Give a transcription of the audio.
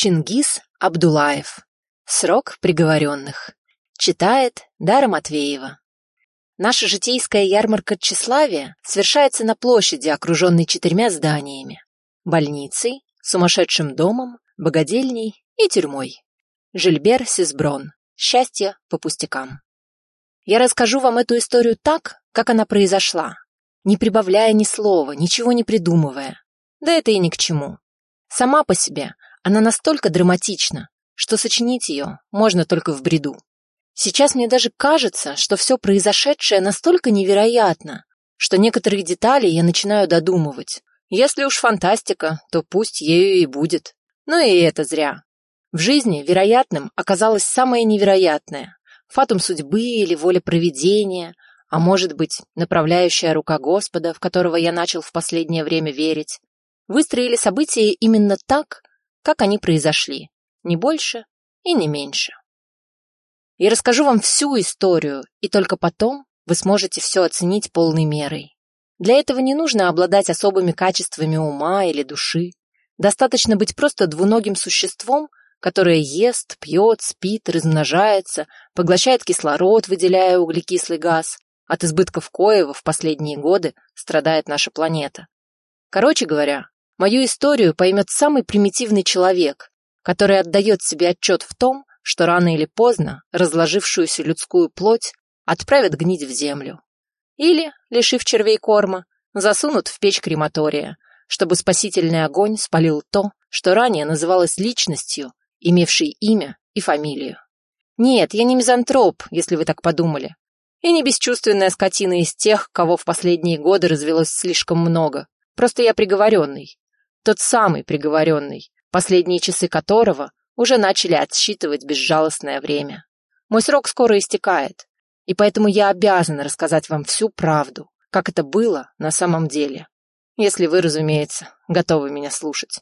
Чингис Абдулаев. Срок приговоренных. Читает Дара Матвеева. Наша житейская ярмарка тщеславия совершается на площади, окруженной четырьмя зданиями. Больницей, сумасшедшим домом, богадельней и тюрьмой. Жильбер Сисброн. Счастье по пустякам. Я расскажу вам эту историю так, как она произошла, не прибавляя ни слова, ничего не придумывая. Да это и ни к чему. Сама по себе она настолько драматична, что сочинить ее можно только в бреду. Сейчас мне даже кажется, что все произошедшее настолько невероятно, что некоторые детали я начинаю додумывать. Если уж фантастика, то пусть ею и будет. Но и это зря. В жизни вероятным оказалось самое невероятное. Фатум судьбы или воля провидения, а может быть, направляющая рука Господа, в которого я начал в последнее время верить, выстроили события именно так, как они произошли, не больше и не меньше. Я расскажу вам всю историю, и только потом вы сможете все оценить полной мерой. Для этого не нужно обладать особыми качествами ума или души. Достаточно быть просто двуногим существом, которое ест, пьет, спит, размножается, поглощает кислород, выделяя углекислый газ. От избытков коева в последние годы страдает наша планета. Короче говоря, мою историю поймет самый примитивный человек, который отдает себе отчет в том, что рано или поздно разложившуюся людскую плоть отправят гнить в землю. Или, лишив червей корма, засунут в печь крематория, чтобы спасительный огонь спалил то, что ранее называлось личностью, имевшей имя и фамилию. Нет, я не мизантроп, если вы так подумали. И не бесчувственная скотина из тех, кого в последние годы развелось слишком много. Просто я приговоренный. Тот самый приговоренный, последние часы которого уже начали отсчитывать безжалостное время. Мой срок скоро истекает, и поэтому я обязана рассказать вам всю правду, как это было на самом деле. Если вы, разумеется, готовы меня слушать.